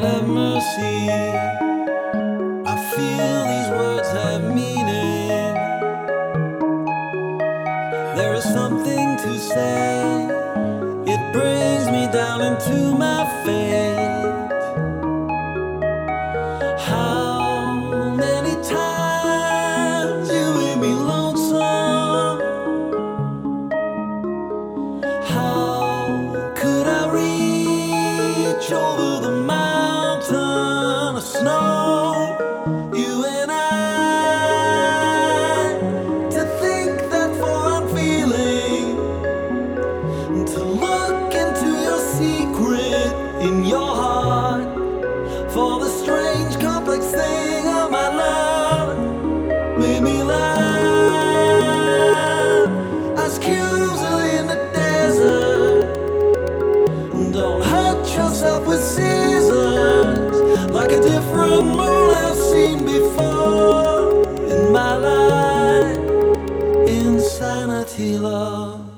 Have mercy. I feel these words have meaning. There is something to say. It brings me down into my fate. How many times you made me lonesome? How could I reach over in your heart for the strange complex thing of my love. Made me laugh. In the desert. Don't hurt yourself with scissors like a different moon I've seen before in my life. Insanity love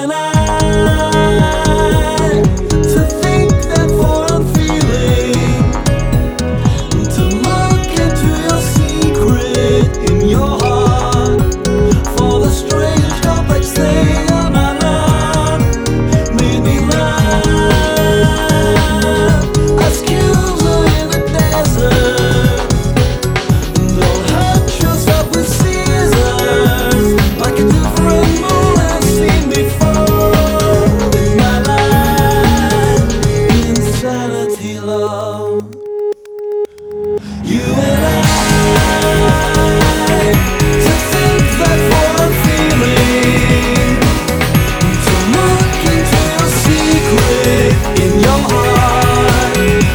below. You and I. To think. To look into your secret in your.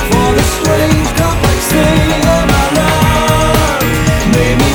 For strange love made me.